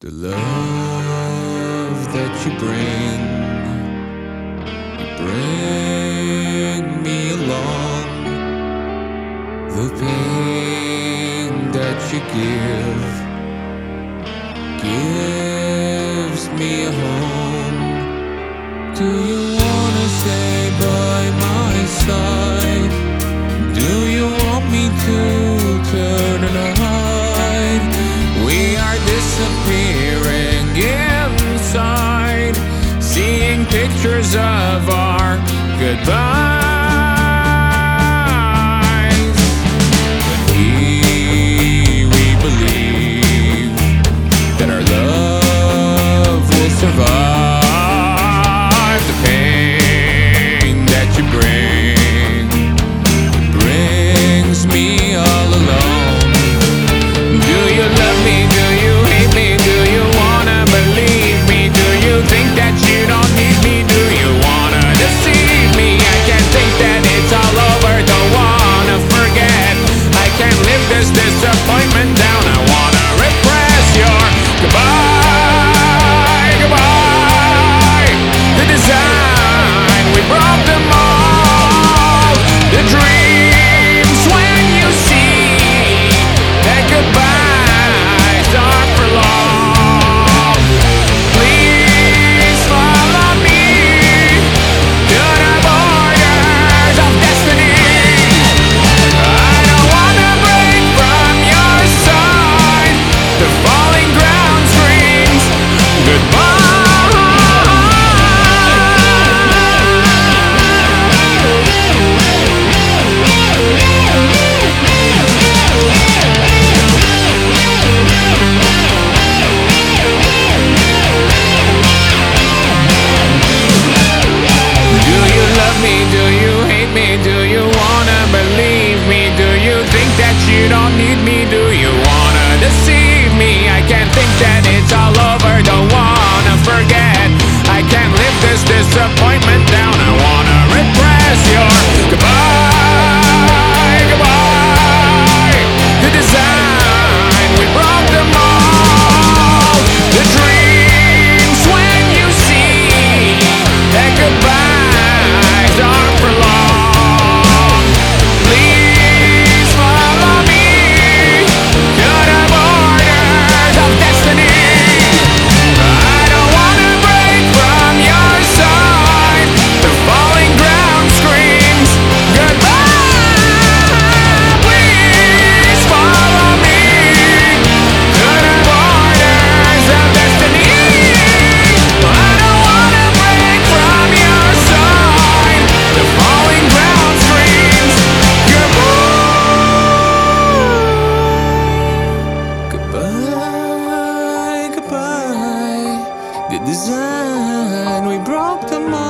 The love that you bring, you bring me along. The pain that you give, of our goodbye. step design. We broke the mold.